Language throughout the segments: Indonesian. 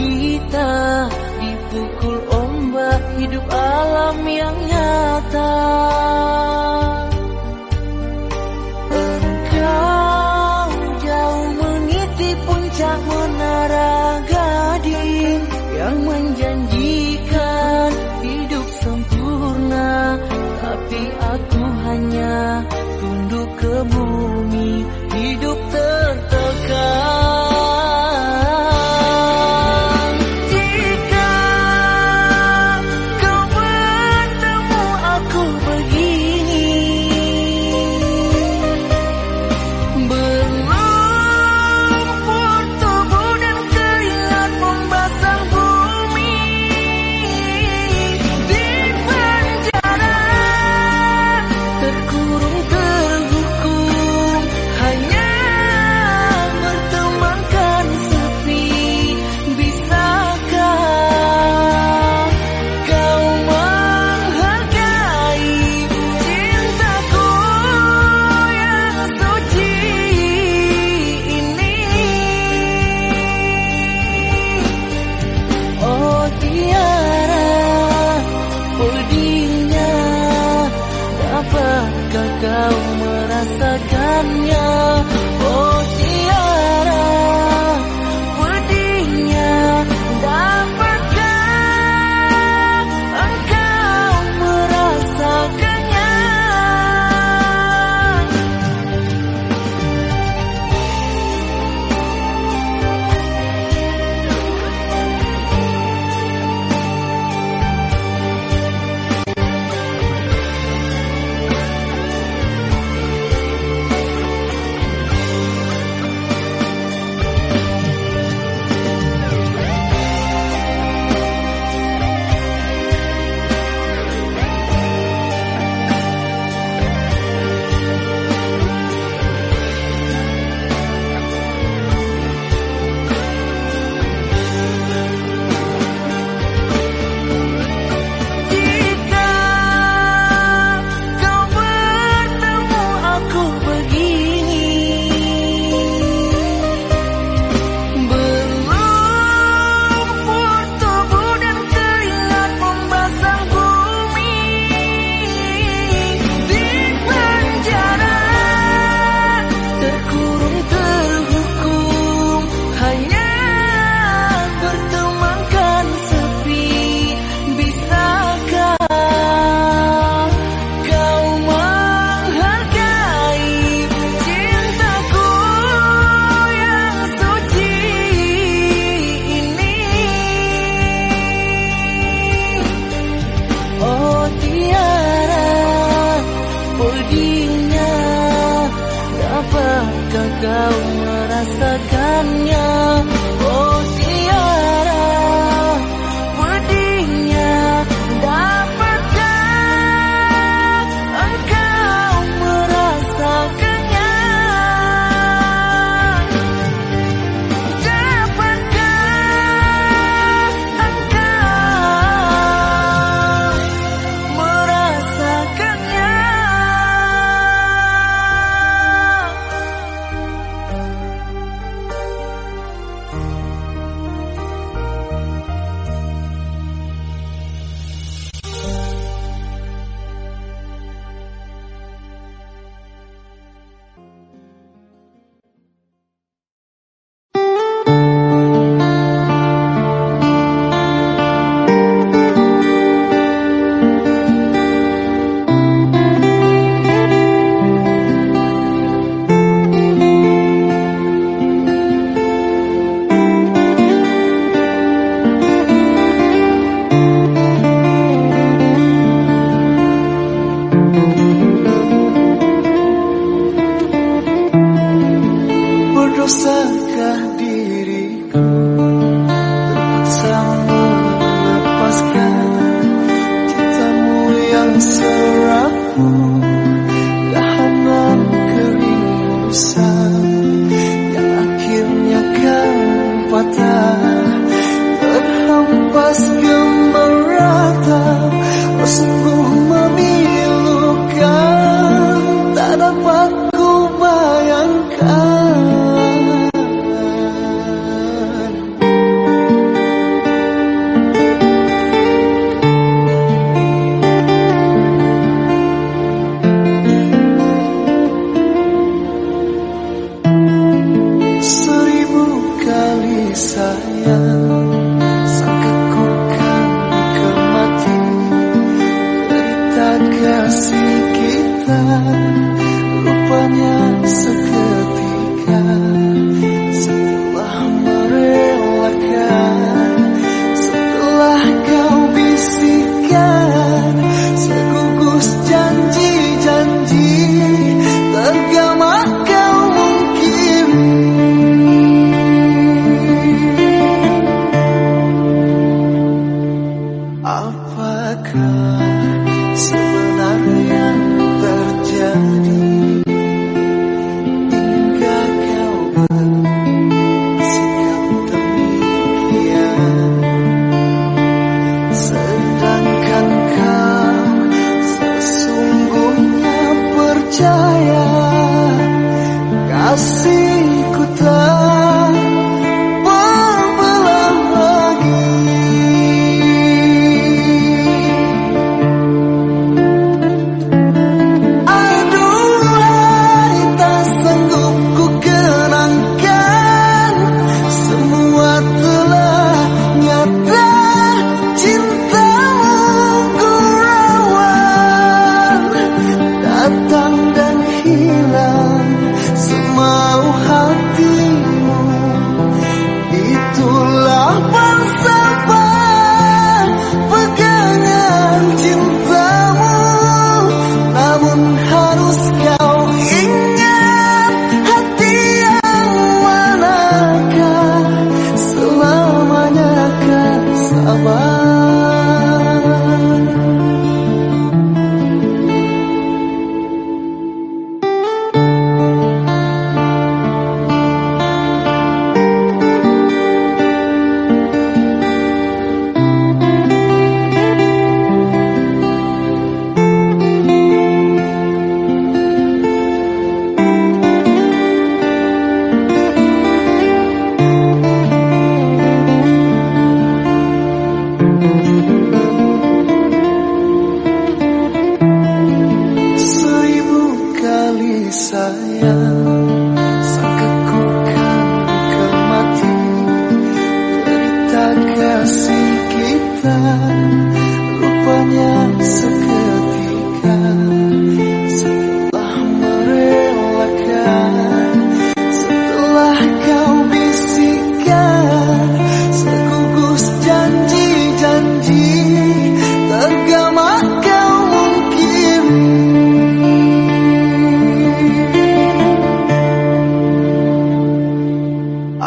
Kita dipukul ombak hidup alam yang nyata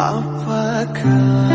apakah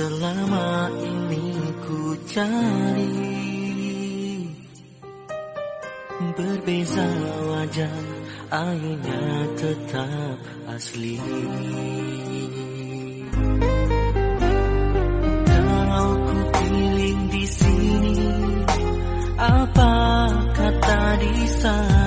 selama ini ku cari. Berbeza wajah, airnya tetap asli. Apa kata di sana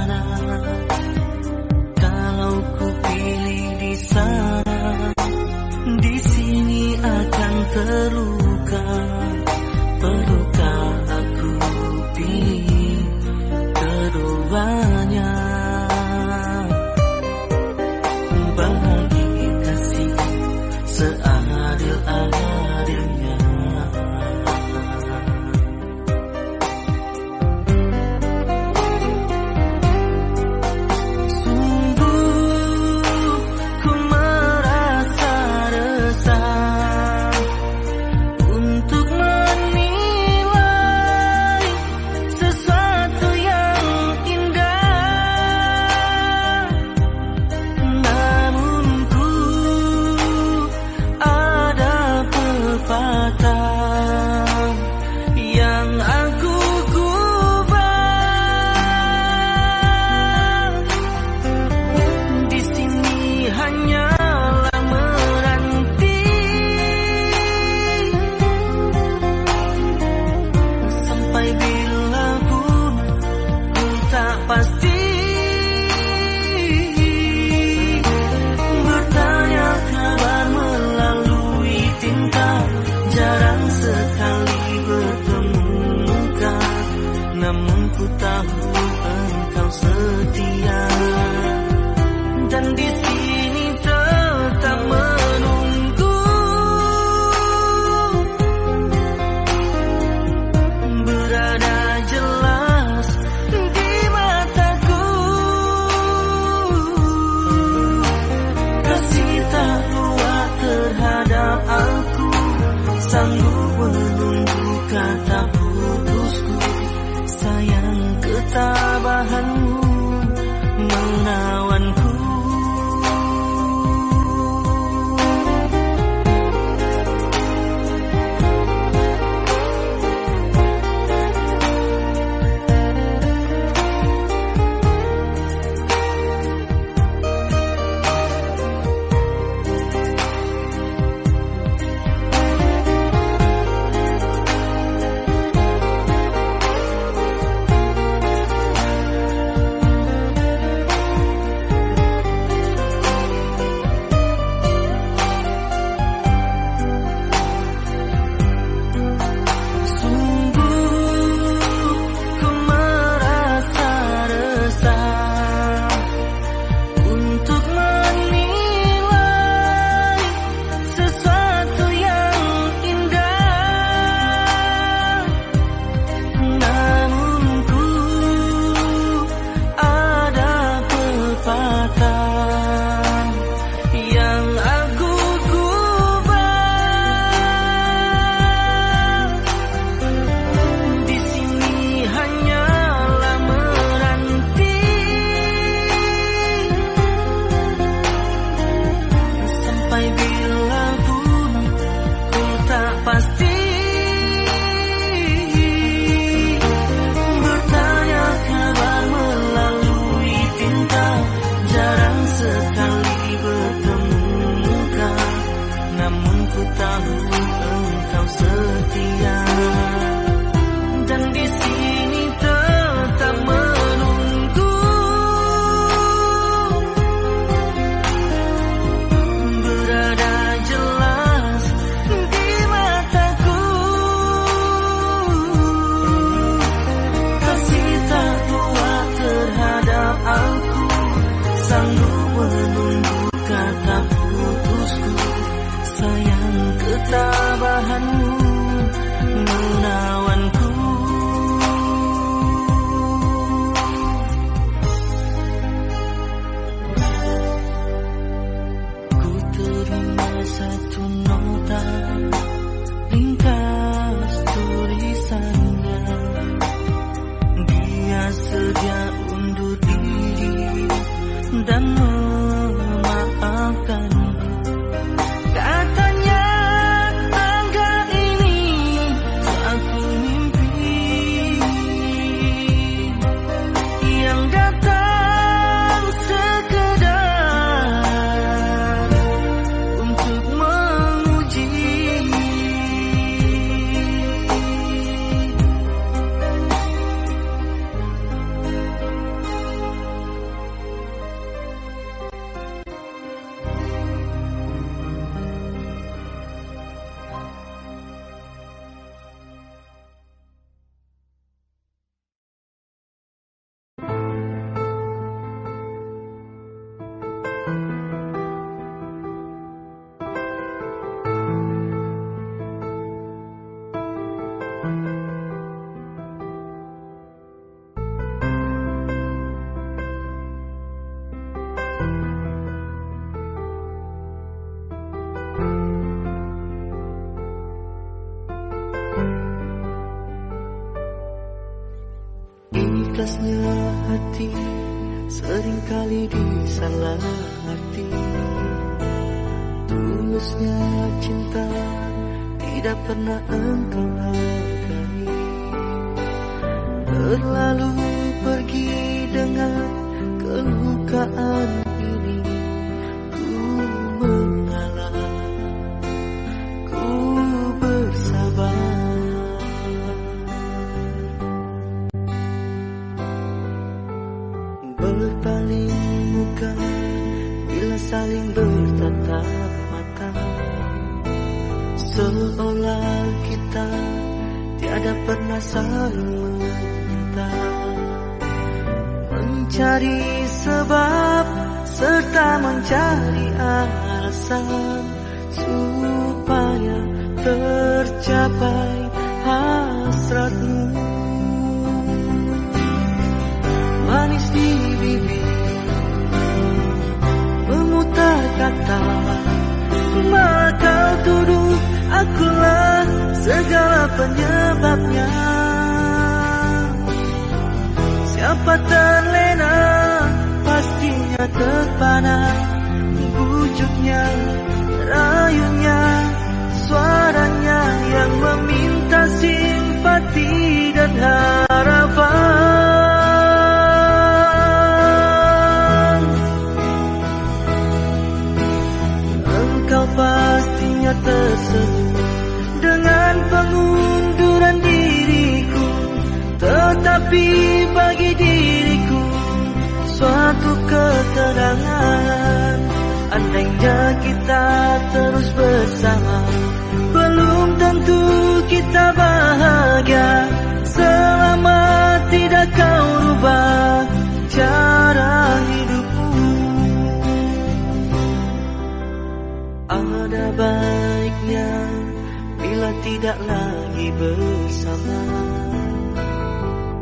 sering kali disalah arti Tulusnya cinta tidak pernah engkau hargai. Terlalu pergi dengan kelukaan Mencari sebab serta mencari alasan Supaya tercapai hasratmu. Manis di bibir kata Maka tuduh akulah segala penyebabnya Siapa terlena? Pastinya terpana Bujuknya, rayunya, suaranya yang meminta simpati dan harapan ketenangan Andainya kita terus bersama Belum tentu kita bahagia. Selama tidak kau rubah cara hidup Ada baiknya bila tidak lagi bersama.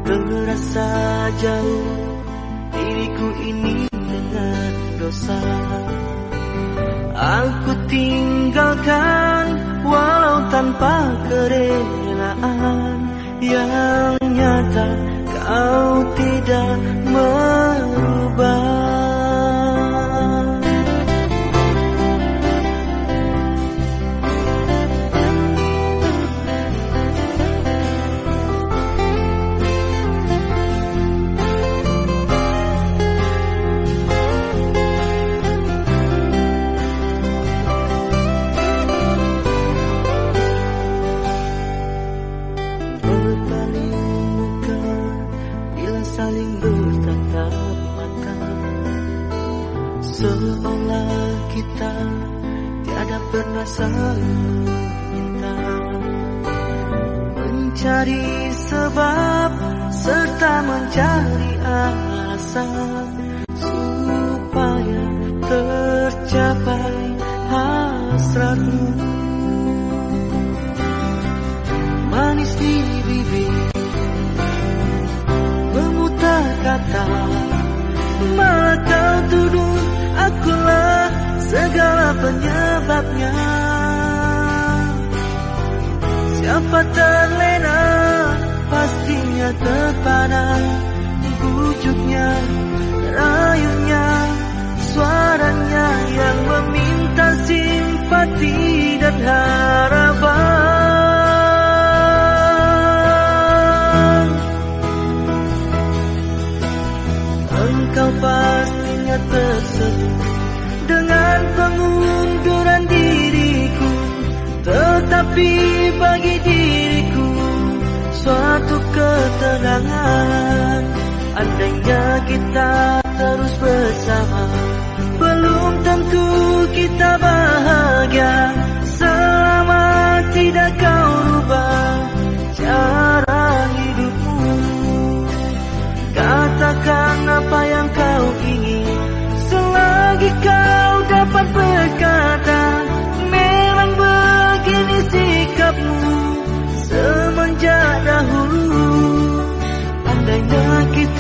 Terasa jauh diriku ini Aku tinggalkan walau tanpa kerelaan Yang nyata kau tidak merubah minta Mencari sebab serta mencari alasan Supaya tercapai hasratmu. Manis di bibir Memutar kata Malah kau tuduh akulah segala penyebabnya. Siapa terlena pastinya terpana. Bujuknya, rayunya, suaranya yang meminta simpati dan harapan. Engkau pastinya tersenyum dan pengunduran diriku Tetapi bagi diriku Suatu ketenangan. Andainya kita terus bersama Belum tentu kita bahagia. Selama tidak kau rubah Jangan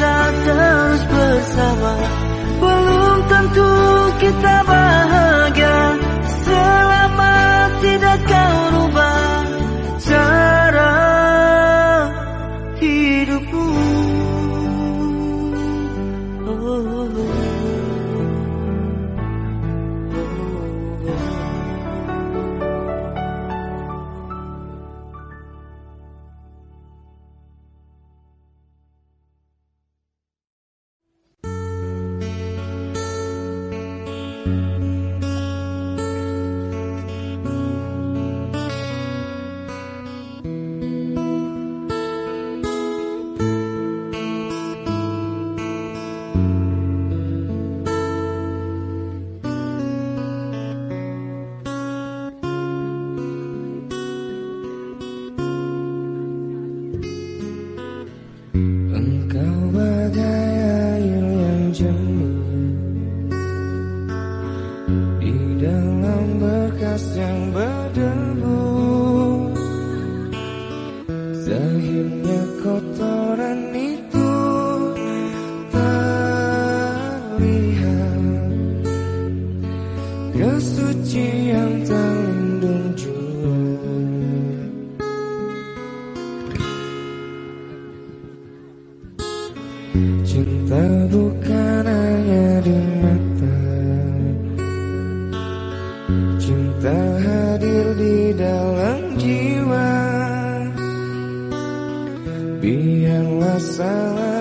kita terus bersama. Belum tentu kita bahagia. Cinta bukan hanya di mata. Cinta hadir di dalam jiwa. Biarlah salah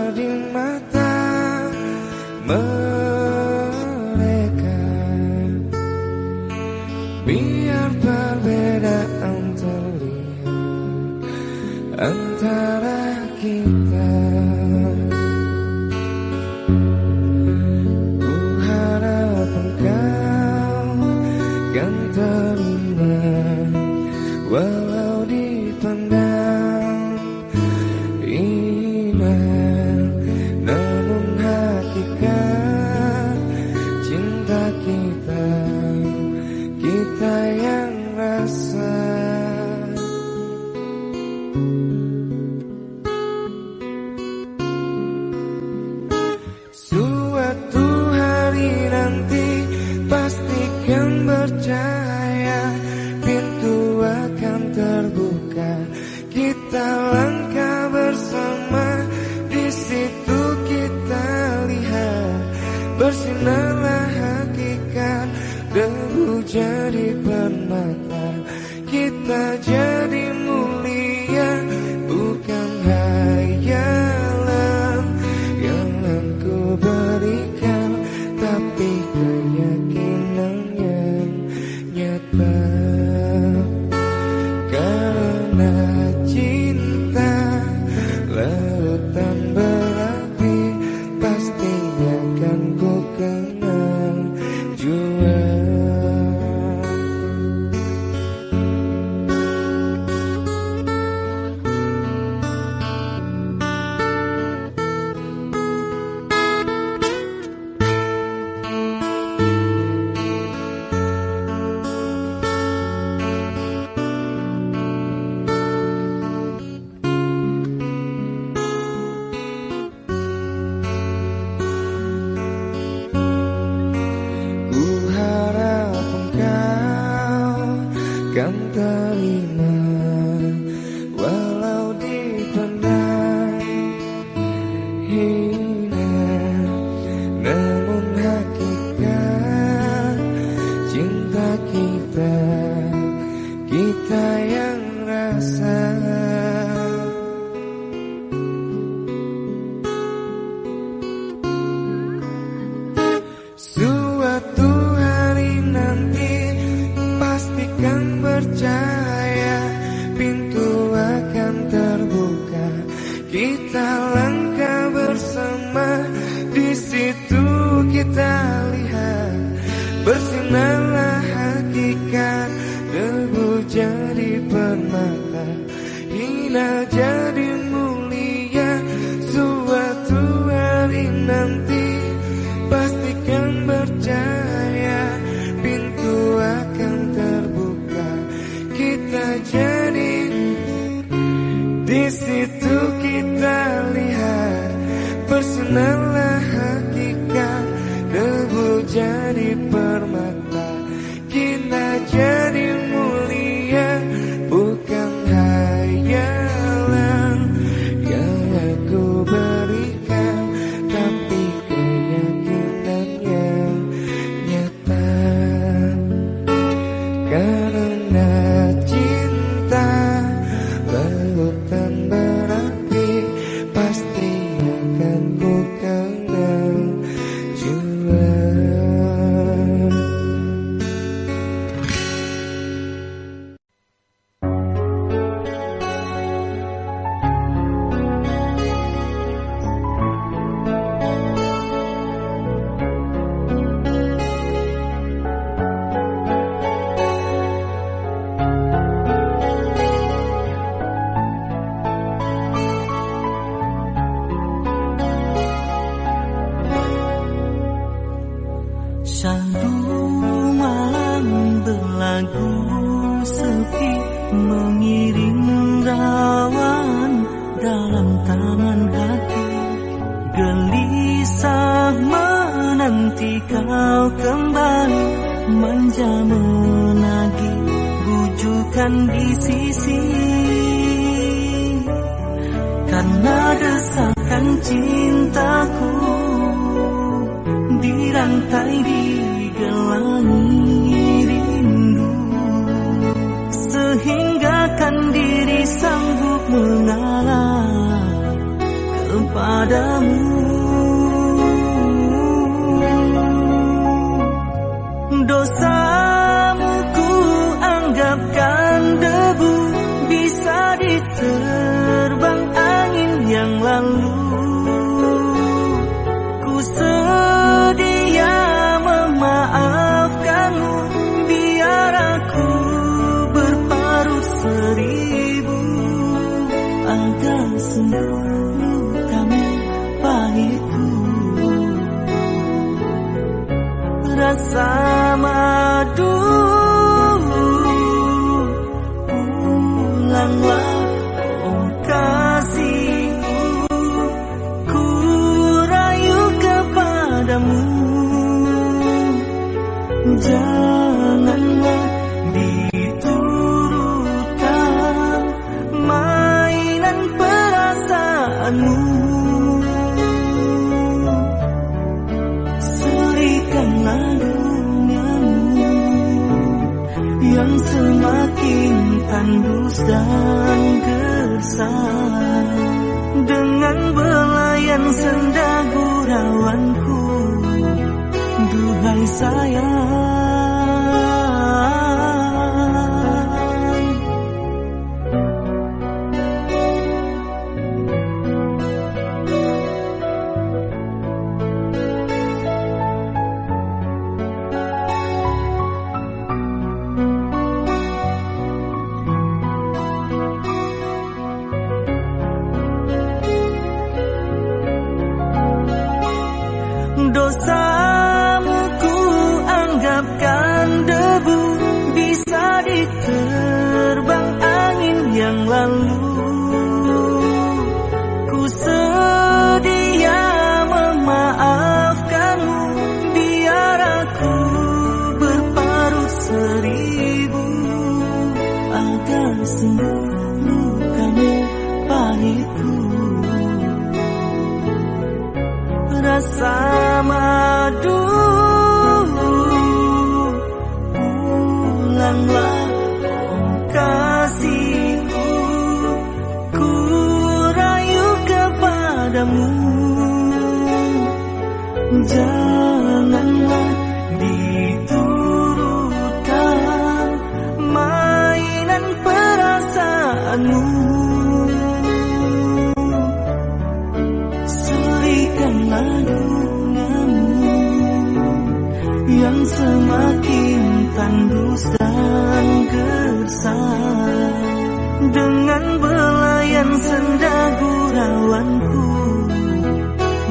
gurauanku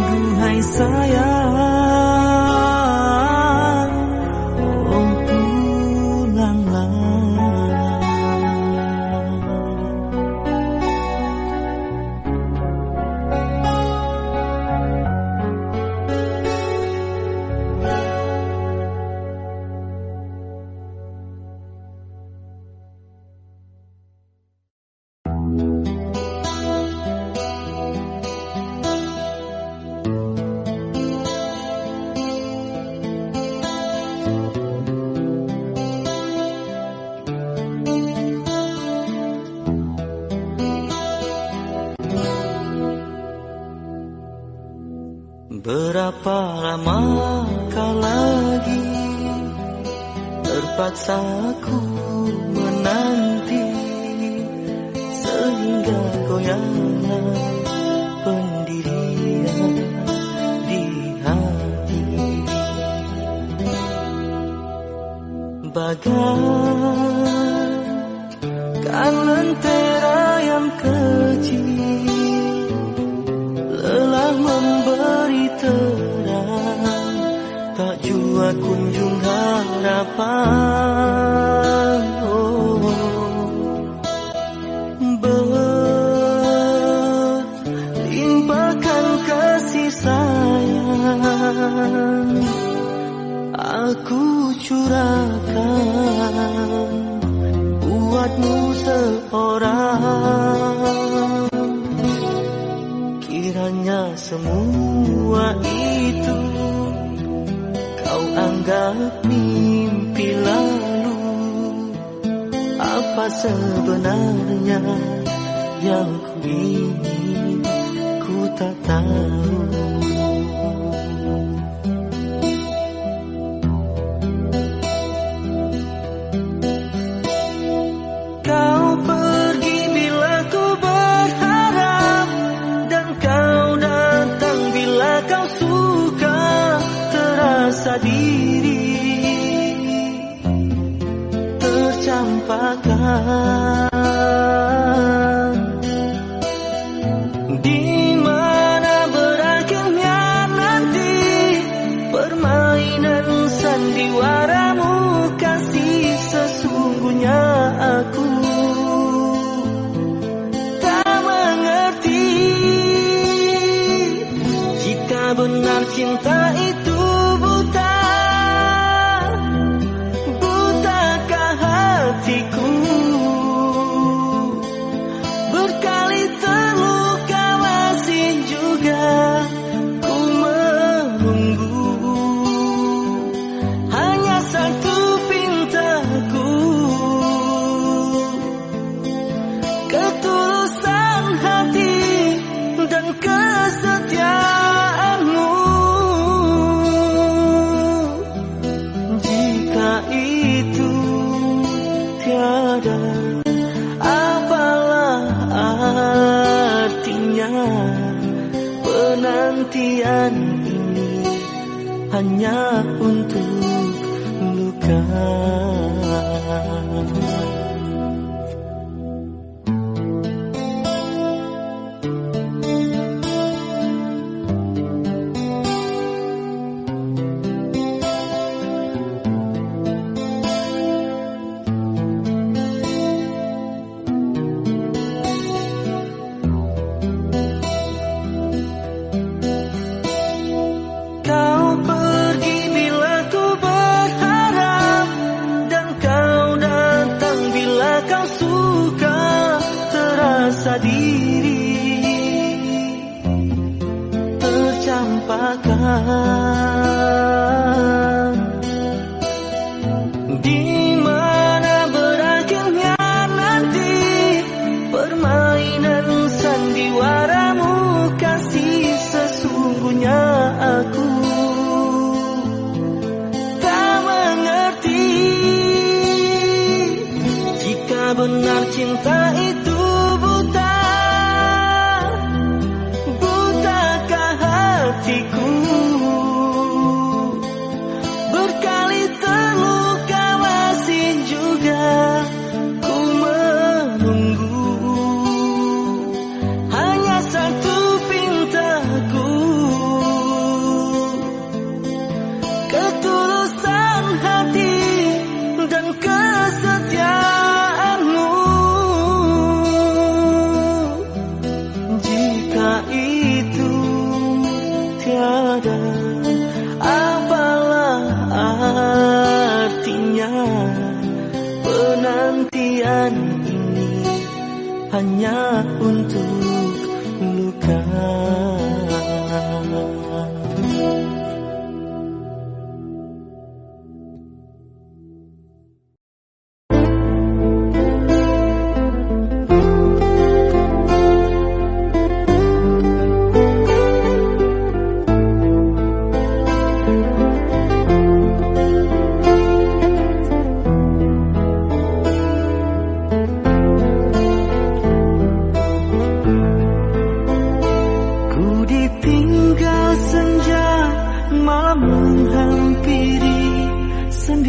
Duhai sayang tak tahu 啊。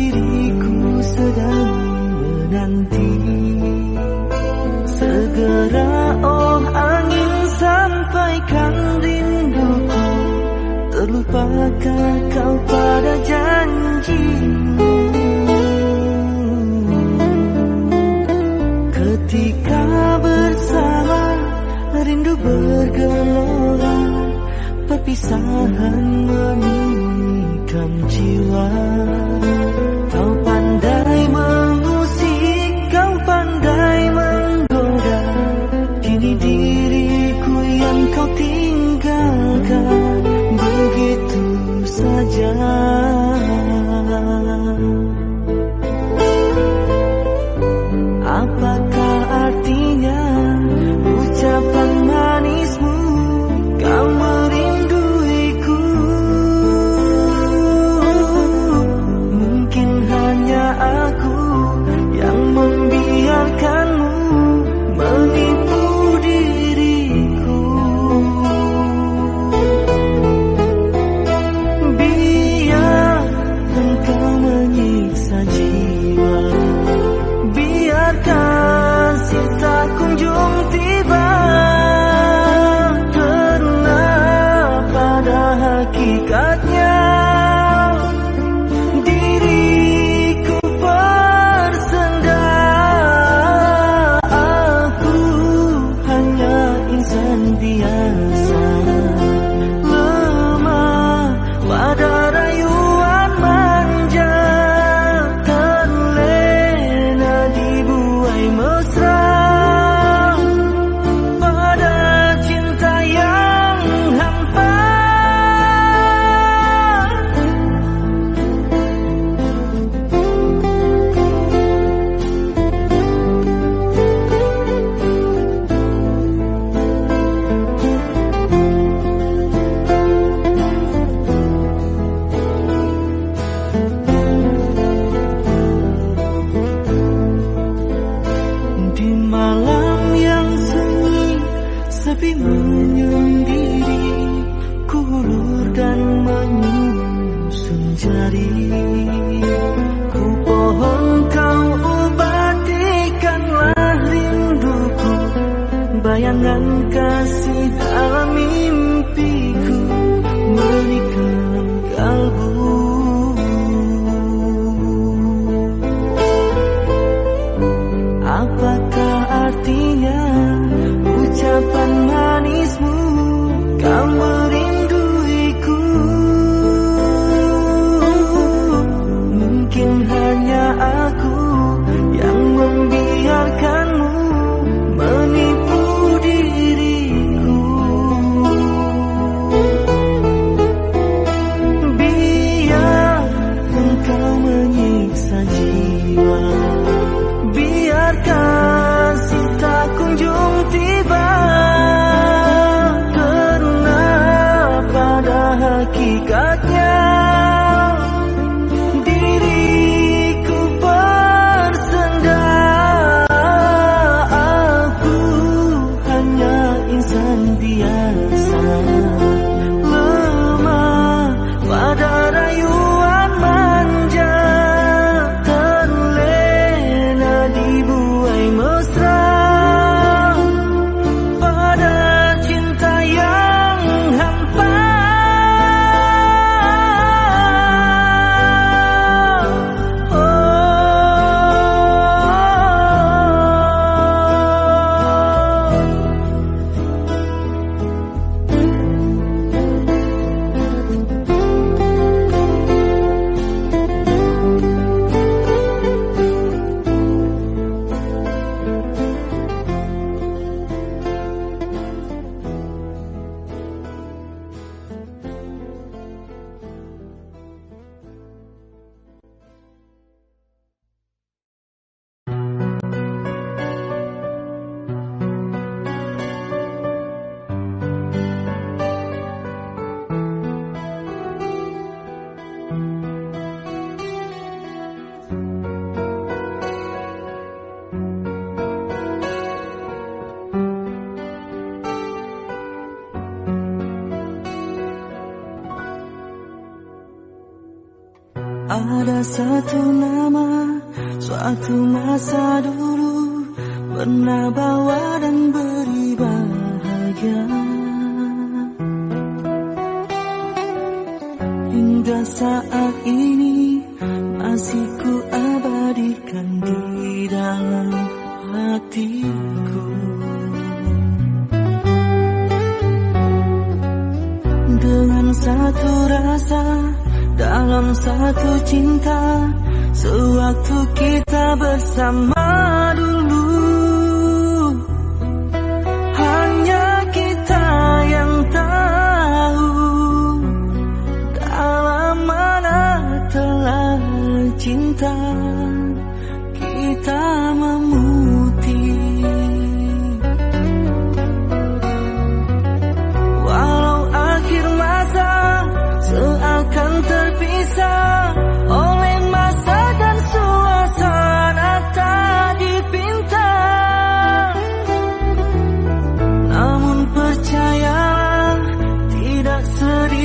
diriku sedang menanti. Segera oh angin sampaikan rinduku. Terlupakah kau pada janjimu Ketika bersama rindu bergelora. Perpisahan menikam jiwa.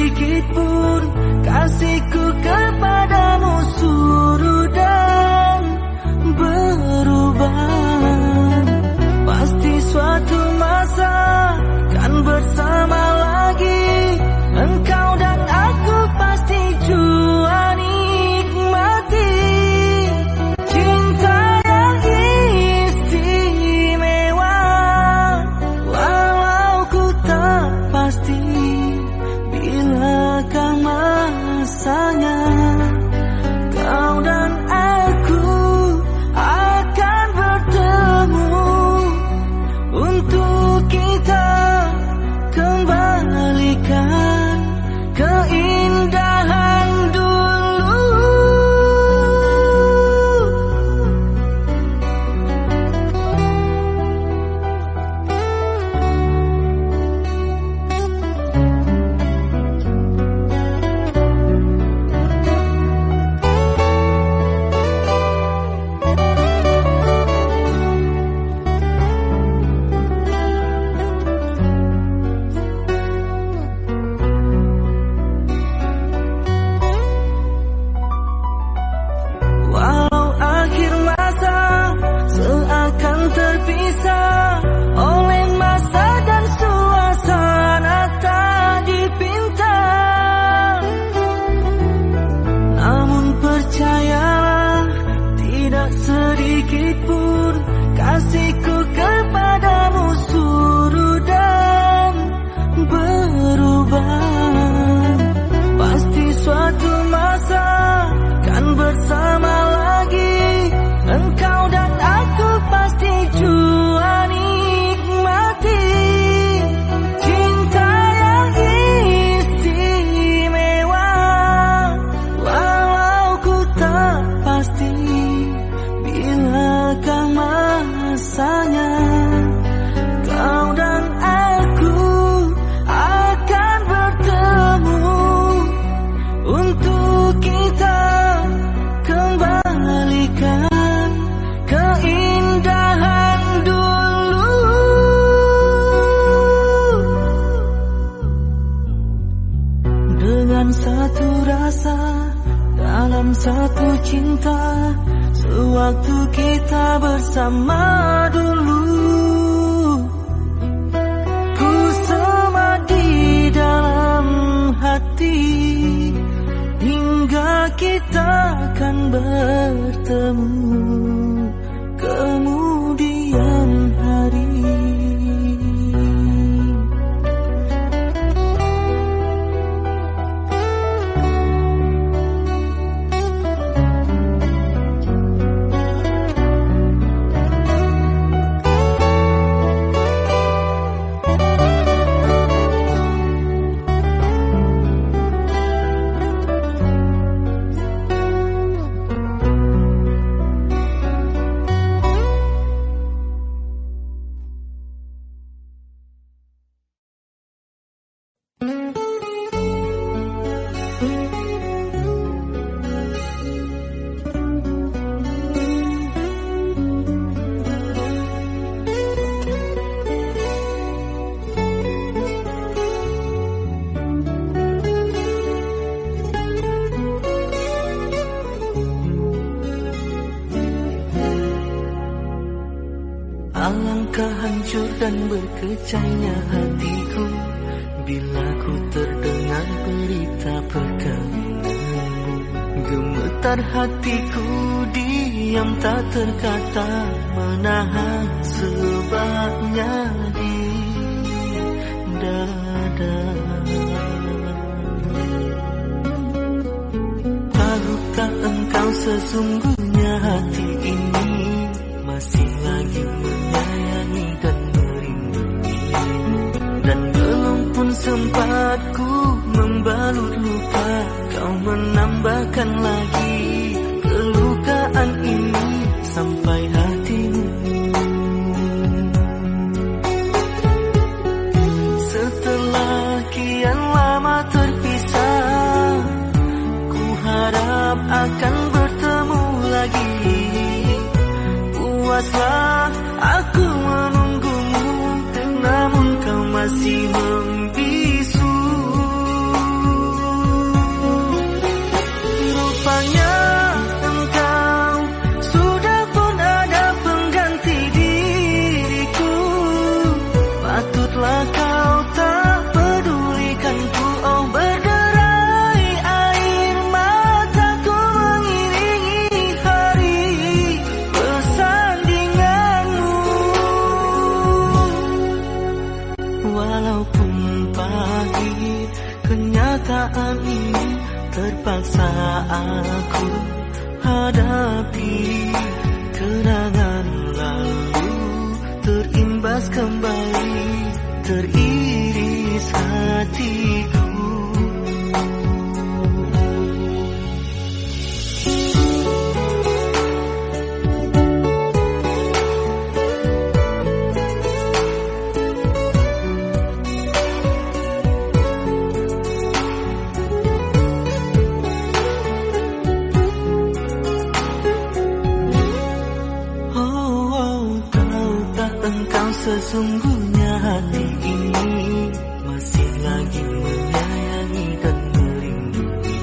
Sedikit pun kasihku masanya sewaktu kita bersama dulu. Tak terkata Menahan sebabnya di dada. Tahukah engkau sesungguhnya hati ini Masih lagi menyayangi dan merindui? Dan belum pun sempat ku membalut luka Kau menambahkan lagi Sampai hatimu. Setelah kian lama terpisah Ku harap akan bertemu lagi. Puaslah aku menunggumu Namun kau masih sesungguhnya hati ini masih lagi menyayangi dan merindui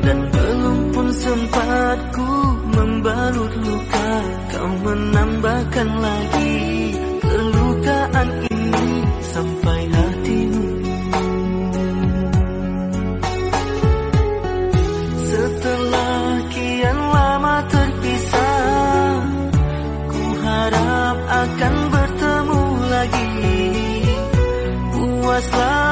dan belum pun sempat ku membalut luka kau menambahkan lagi kelukaan ini sampai hatimu Puaslah